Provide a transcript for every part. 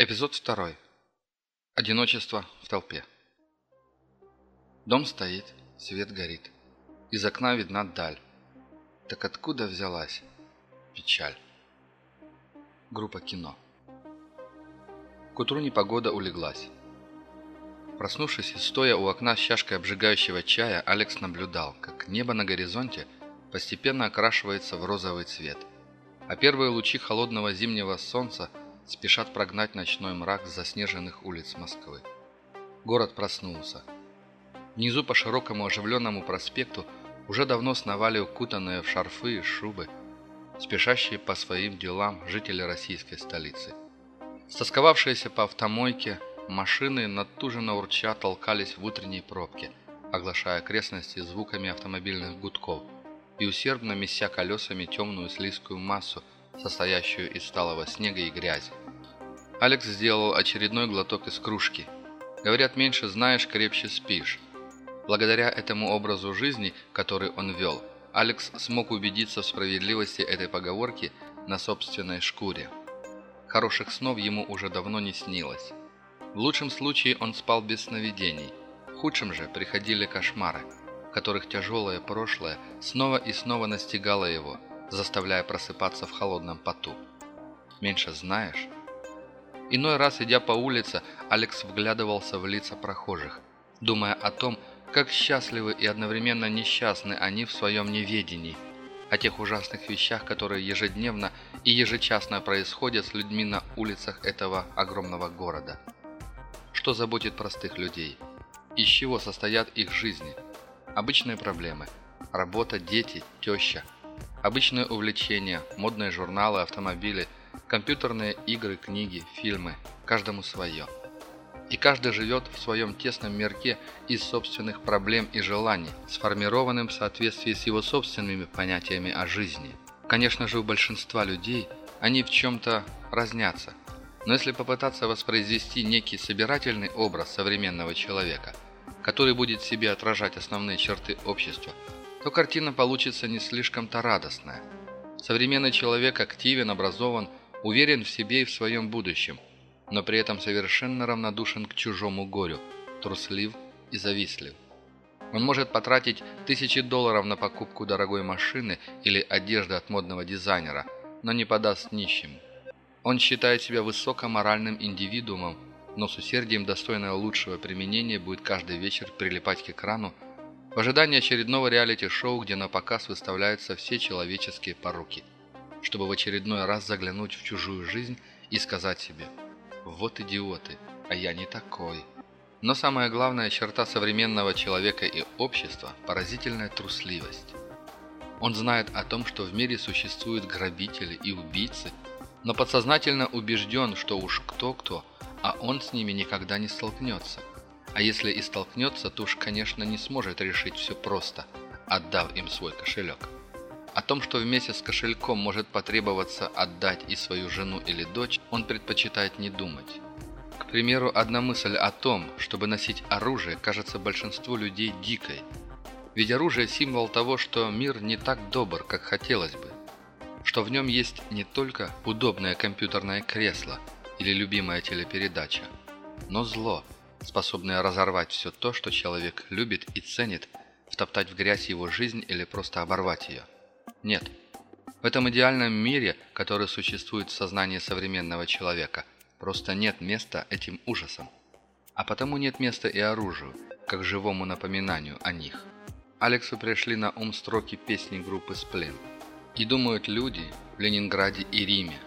Эпизод второй. Одиночество в толпе. Дом стоит, свет горит. Из окна видна даль. Так откуда взялась печаль? Группа кино. К утру непогода улеглась. Проснувшись и стоя у окна с чашкой обжигающего чая, Алекс наблюдал, как небо на горизонте постепенно окрашивается в розовый цвет, а первые лучи холодного зимнего солнца – спешат прогнать ночной мрак с заснеженных улиц Москвы. Город проснулся. Внизу по широкому оживленному проспекту уже давно сновали укутанные в шарфы и шубы, спешащие по своим делам жители российской столицы. Стосковавшиеся по автомойке, машины натуженно урча толкались в утренней пробке, оглашая окрестности звуками автомобильных гудков и усердно меся колесами темную слизкую массу, состоящую из сталого снега и грязи. Алекс сделал очередной глоток из кружки. Говорят, меньше знаешь, крепче спишь. Благодаря этому образу жизни, который он вел, Алекс смог убедиться в справедливости этой поговорки на собственной шкуре. Хороших снов ему уже давно не снилось. В лучшем случае он спал без сновидений, в худшем же приходили кошмары, в которых тяжелое прошлое снова и снова настигало его – заставляя просыпаться в холодном поту. Меньше знаешь? Иной раз, идя по улице, Алекс вглядывался в лица прохожих, думая о том, как счастливы и одновременно несчастны они в своем неведении, о тех ужасных вещах, которые ежедневно и ежечасно происходят с людьми на улицах этого огромного города. Что заботит простых людей? Из чего состоят их жизни? Обычные проблемы. Работа, дети, теща – Обычные увлечения, модные журналы, автомобили, компьютерные игры, книги, фильмы. Каждому свое. И каждый живет в своем тесном мирке из собственных проблем и желаний, сформированным в соответствии с его собственными понятиями о жизни. Конечно же, у большинства людей они в чем-то разнятся. Но если попытаться воспроизвести некий собирательный образ современного человека, который будет в себе отражать основные черты общества – то картина получится не слишком-то радостная. Современный человек активен, образован, уверен в себе и в своем будущем, но при этом совершенно равнодушен к чужому горю, труслив и завистлив. Он может потратить тысячи долларов на покупку дорогой машины или одежды от модного дизайнера, но не подаст нищим. Он считает себя высокоморальным индивидуумом, но с усердием достойного лучшего применения будет каждый вечер прилипать к экрану в ожидании очередного реалити-шоу, где на показ выставляются все человеческие пороки, чтобы в очередной раз заглянуть в чужую жизнь и сказать себе «Вот идиоты, а я не такой». Но самая главная черта современного человека и общества – поразительная трусливость. Он знает о том, что в мире существуют грабители и убийцы, но подсознательно убежден, что уж кто-кто, а он с ними никогда не столкнется – а если и столкнется, то уж, конечно, не сможет решить все просто, отдав им свой кошелек. О том, что вместе с кошельком может потребоваться отдать и свою жену или дочь, он предпочитает не думать. К примеру, одна мысль о том, чтобы носить оружие, кажется большинству людей дикой. Ведь оружие – символ того, что мир не так добр, как хотелось бы. Что в нем есть не только удобное компьютерное кресло или любимая телепередача, но зло – способные разорвать все то, что человек любит и ценит, втоптать в грязь его жизнь или просто оборвать ее. Нет. В этом идеальном мире, который существует в сознании современного человека, просто нет места этим ужасам. А потому нет места и оружию, как живому напоминанию о них. Алексу пришли на ум строки песни группы «Сплин». И думают люди в Ленинграде и Риме,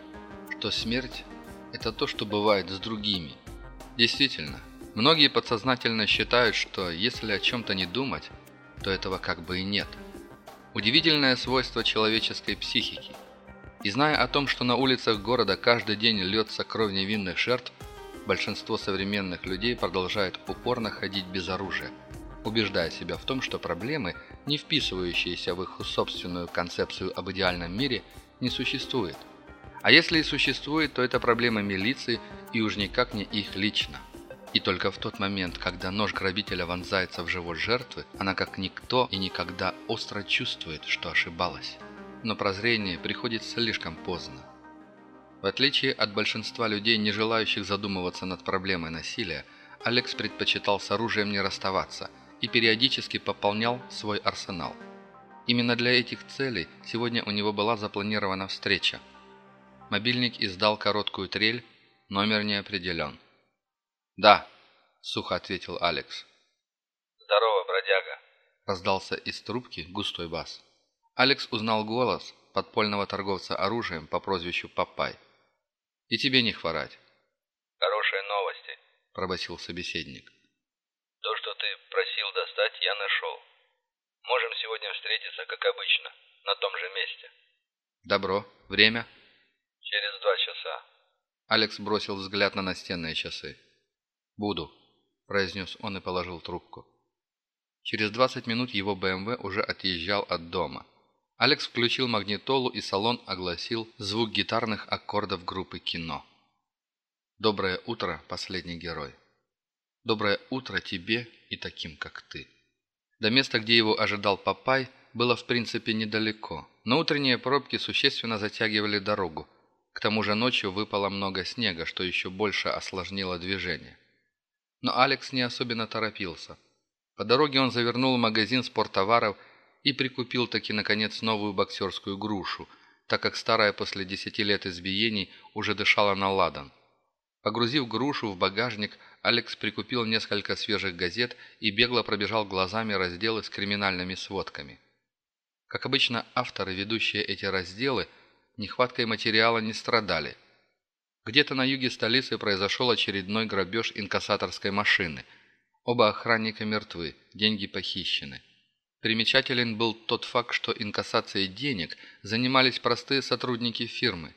что смерть – это то, что бывает с другими. Действительно, Многие подсознательно считают, что если о чем-то не думать, то этого как бы и нет. Удивительное свойство человеческой психики. И зная о том, что на улицах города каждый день льется кровь невинных жертв, большинство современных людей продолжает упорно ходить без оружия, убеждая себя в том, что проблемы, не вписывающиеся в их собственную концепцию об идеальном мире, не существует. А если и существует, то это проблема милиции и уж никак не их лично. И только в тот момент, когда нож грабителя вонзается в живот жертвы, она как никто и никогда остро чувствует, что ошибалась. Но прозрение приходит слишком поздно. В отличие от большинства людей, не желающих задумываться над проблемой насилия, Алекс предпочитал с оружием не расставаться и периодически пополнял свой арсенал. Именно для этих целей сегодня у него была запланирована встреча. Мобильник издал короткую трель, номер не определен. «Да», — сухо ответил Алекс. «Здорово, бродяга», — раздался из трубки густой бас. Алекс узнал голос подпольного торговца оружием по прозвищу Папай. «И тебе не хворать». «Хорошие новости», — пробасил собеседник. «То, что ты просил достать, я нашел. Можем сегодня встретиться, как обычно, на том же месте». «Добро. Время?» «Через два часа». Алекс бросил взгляд на настенные часы. «Буду», — произнес он и положил трубку. Через 20 минут его БМВ уже отъезжал от дома. Алекс включил магнитолу, и салон огласил звук гитарных аккордов группы «Кино». «Доброе утро, последний герой». «Доброе утро тебе и таким, как ты». До места, где его ожидал Папай, было в принципе недалеко, но утренние пробки существенно затягивали дорогу. К тому же ночью выпало много снега, что еще больше осложнило движение. Но Алекс не особенно торопился. По дороге он завернул в магазин спорттоваров и прикупил таки, наконец, новую боксерскую грушу, так как старая после десяти лет избиений уже дышала на ладан. Погрузив грушу в багажник, Алекс прикупил несколько свежих газет и бегло пробежал глазами разделы с криминальными сводками. Как обычно, авторы, ведущие эти разделы, нехваткой материала не страдали. Где-то на юге столицы произошел очередной грабеж инкассаторской машины. Оба охранника мертвы, деньги похищены. Примечателен был тот факт, что инкассацией денег занимались простые сотрудники фирмы.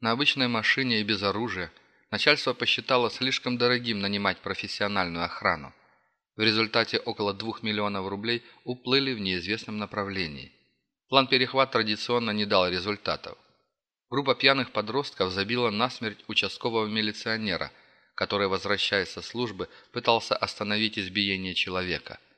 На обычной машине и без оружия начальство посчитало слишком дорогим нанимать профессиональную охрану. В результате около 2 миллионов рублей уплыли в неизвестном направлении. План перехват традиционно не дал результатов. Группа пьяных подростков забила насмерть участкового милиционера, который, возвращаясь со службы, пытался остановить избиение человека –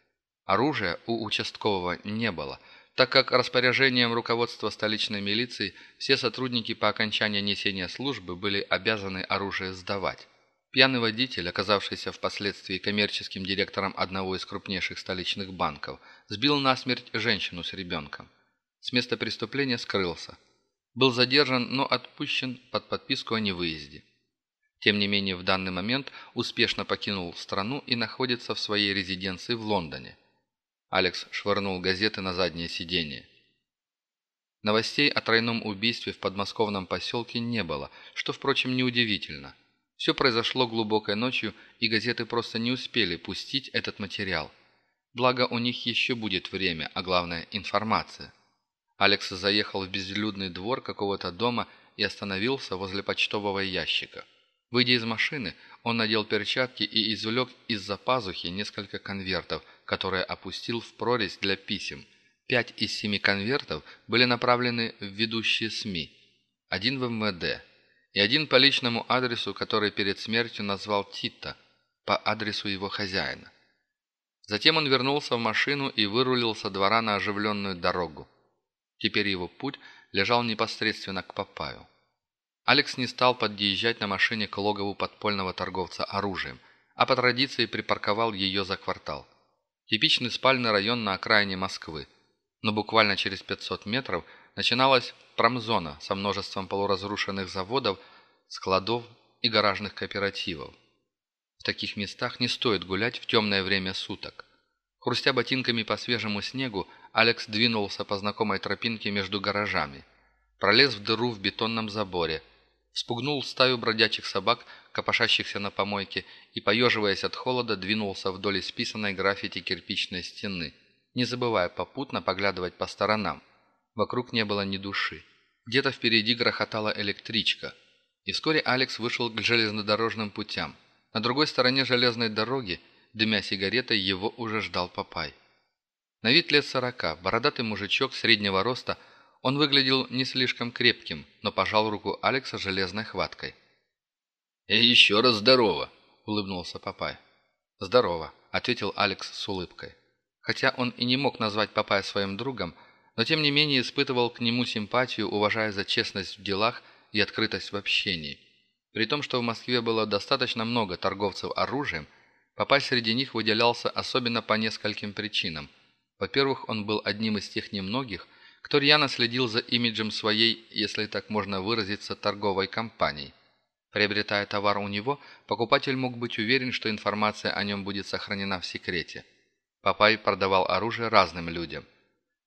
Оружия у участкового не было, так как распоряжением руководства столичной милиции все сотрудники по окончании несения службы были обязаны оружие сдавать. Пьяный водитель, оказавшийся впоследствии коммерческим директором одного из крупнейших столичных банков, сбил насмерть женщину с ребенком. С места преступления скрылся. Был задержан, но отпущен под подписку о невыезде. Тем не менее, в данный момент успешно покинул страну и находится в своей резиденции в Лондоне. Алекс швырнул газеты на заднее сиденье. Новостей о тройном убийстве в подмосковном поселке не было, что, впрочем, неудивительно. Все произошло глубокой ночью, и газеты просто не успели пустить этот материал. Благо, у них еще будет время, а главное – информация. Алекс заехал в безлюдный двор какого-то дома и остановился возле почтового ящика. Выйдя из машины, он надел перчатки и извлек из-за пазухи несколько конвертов, которые опустил в прорезь для писем. Пять из семи конвертов были направлены в ведущие СМИ, один в МВД и один по личному адресу, который перед смертью назвал Тита, по адресу его хозяина. Затем он вернулся в машину и вырулил со двора на оживленную дорогу. Теперь его путь лежал непосредственно к Папаю. Алекс не стал подъезжать на машине к логову подпольного торговца оружием, а по традиции припарковал ее за квартал. Типичный спальный район на окраине Москвы. Но буквально через 500 метров начиналась промзона со множеством полуразрушенных заводов, складов и гаражных кооперативов. В таких местах не стоит гулять в темное время суток. Хрустя ботинками по свежему снегу, Алекс двинулся по знакомой тропинке между гаражами. Пролез в дыру в бетонном заборе – спугнул стаю бродячих собак, копошащихся на помойке, и, поеживаясь от холода, двинулся вдоль исписанной граффити кирпичной стены, не забывая попутно поглядывать по сторонам. Вокруг не было ни души. Где-то впереди грохотала электричка. И вскоре Алекс вышел к железнодорожным путям. На другой стороне железной дороги, дымя сигаретой, его уже ждал Папай. На вид лет сорока, бородатый мужичок среднего роста – он выглядел не слишком крепким, но пожал руку Алекса железной хваткой. «И еще раз здорово!» — улыбнулся Папай. «Здорово», — ответил Алекс с улыбкой. Хотя он и не мог назвать Папая своим другом, но тем не менее испытывал к нему симпатию, уважая за честность в делах и открытость в общении. При том, что в Москве было достаточно много торговцев оружием, Папай среди них выделялся особенно по нескольким причинам. Во-первых, он был одним из тех немногих, кто рьяно следил за имиджем своей, если так можно выразиться, торговой компании. Приобретая товар у него, покупатель мог быть уверен, что информация о нем будет сохранена в секрете. Папай продавал оружие разным людям.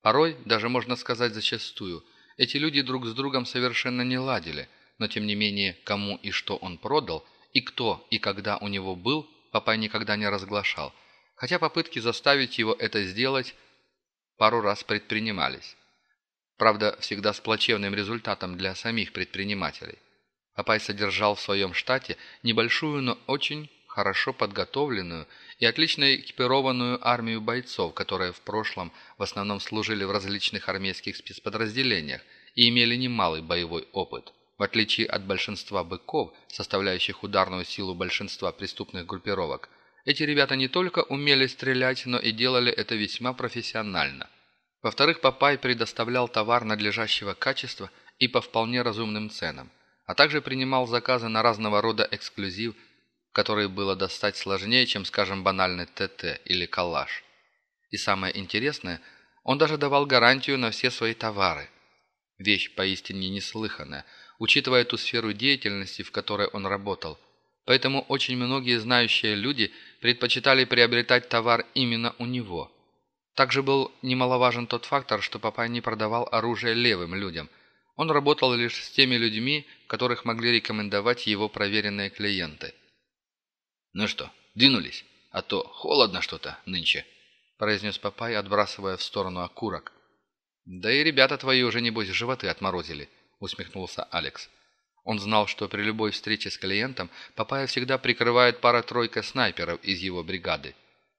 Порой, даже можно сказать зачастую, эти люди друг с другом совершенно не ладили, но тем не менее, кому и что он продал, и кто и когда у него был, Папай никогда не разглашал, хотя попытки заставить его это сделать пару раз предпринимались. Правда, всегда с плачевным результатом для самих предпринимателей. Папай содержал в своем штате небольшую, но очень хорошо подготовленную и отлично экипированную армию бойцов, которые в прошлом в основном служили в различных армейских спецподразделениях и имели немалый боевой опыт. В отличие от большинства быков, составляющих ударную силу большинства преступных группировок, эти ребята не только умели стрелять, но и делали это весьма профессионально. Во-вторых, Папай предоставлял товар надлежащего качества и по вполне разумным ценам, а также принимал заказы на разного рода эксклюзив, которые было достать сложнее, чем, скажем, банальный ТТ или коллаж. И самое интересное, он даже давал гарантию на все свои товары. Вещь поистине неслыханная – учитывая ту сферу деятельности, в которой он работал. Поэтому очень многие знающие люди предпочитали приобретать товар именно у него. Также был немаловажен тот фактор, что Папай не продавал оружие левым людям. Он работал лишь с теми людьми, которых могли рекомендовать его проверенные клиенты. «Ну что, двинулись? А то холодно что-то нынче», – произнес Папай, отбрасывая в сторону окурок. «Да и ребята твои уже, небось, животы отморозили», – усмехнулся Алекс. Он знал, что при любой встрече с клиентом Папая всегда прикрывает пара-тройка снайперов из его бригады.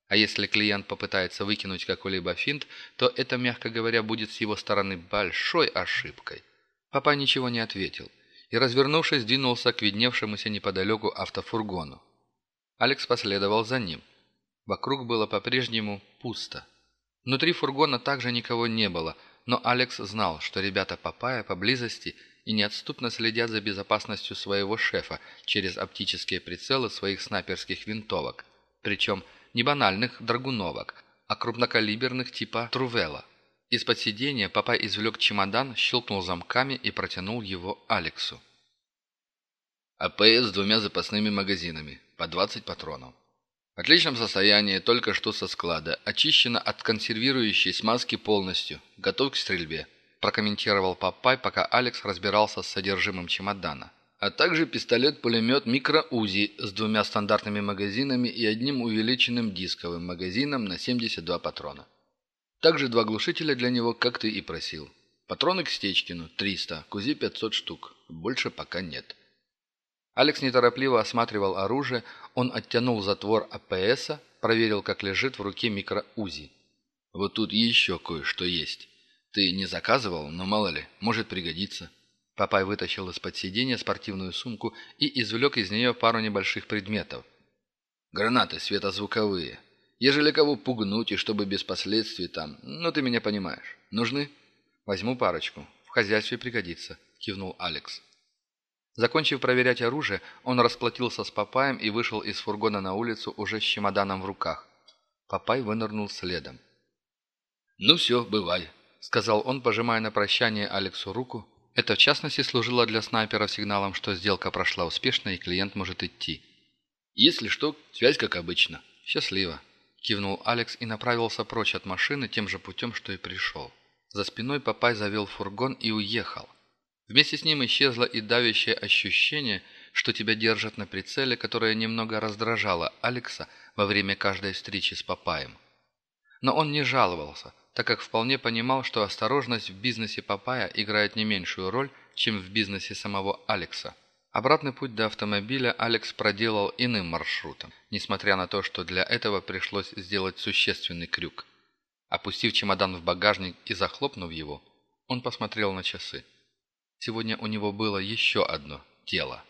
А если клиент попытается выкинуть какой-либо финт, то это, мягко говоря, будет с его стороны большой ошибкой. Папа ничего не ответил и, развернувшись, двинулся к видневшемуся неподалеку автофургону. Алекс последовал за ним. Вокруг было по-прежнему пусто. Внутри фургона также никого не было – но Алекс знал, что ребята Папая поблизости и неотступно следят за безопасностью своего шефа через оптические прицелы своих снайперских винтовок, причем не банальных драгуновок, а крупнокалиберных типа Трувело. Из-под сидения Папай извлек чемодан, щелкнул замками и протянул его Алексу. АПС с двумя запасными магазинами, по 20 патронов. В отличном состоянии, только что со склада, очищено от консервирующей смазки полностью, готов к стрельбе», прокомментировал Папай, пока Алекс разбирался с содержимым чемодана. А также пистолет-пулемет микро-УЗИ с двумя стандартными магазинами и одним увеличенным дисковым магазином на 72 патрона. Также два глушителя для него, как ты и просил. Патроны к Стечкину 300, КУЗИ 500 штук. Больше пока нет. Алекс неторопливо осматривал оружие, он оттянул затвор АПСа, проверил, как лежит в руке микро-УЗИ. «Вот тут еще кое-что есть. Ты не заказывал, но мало ли, может пригодиться». Папай вытащил из-под сиденья спортивную сумку и извлек из нее пару небольших предметов. «Гранаты светозвуковые. Ежели кого пугнуть и чтобы без последствий там, ну ты меня понимаешь. Нужны?» «Возьму парочку. В хозяйстве пригодится», — кивнул Алекс. Закончив проверять оружие, он расплатился с Папаем и вышел из фургона на улицу уже с чемоданом в руках. Папай вынырнул следом. «Ну все, бывай», — сказал он, пожимая на прощание Алексу руку. Это, в частности, служило для снайперов сигналом, что сделка прошла успешно и клиент может идти. «Если что, связь как обычно. Счастливо», — кивнул Алекс и направился прочь от машины тем же путем, что и пришел. За спиной Папай завел фургон и уехал. Вместе с ним исчезло и давящее ощущение, что тебя держат на прицеле, которое немного раздражало Алекса во время каждой встречи с Папаем. Но он не жаловался, так как вполне понимал, что осторожность в бизнесе Папая играет не меньшую роль, чем в бизнесе самого Алекса. Обратный путь до автомобиля Алекс проделал иным маршрутом, несмотря на то, что для этого пришлось сделать существенный крюк. Опустив чемодан в багажник и захлопнув его, он посмотрел на часы. Сегодня у него было еще одно дело.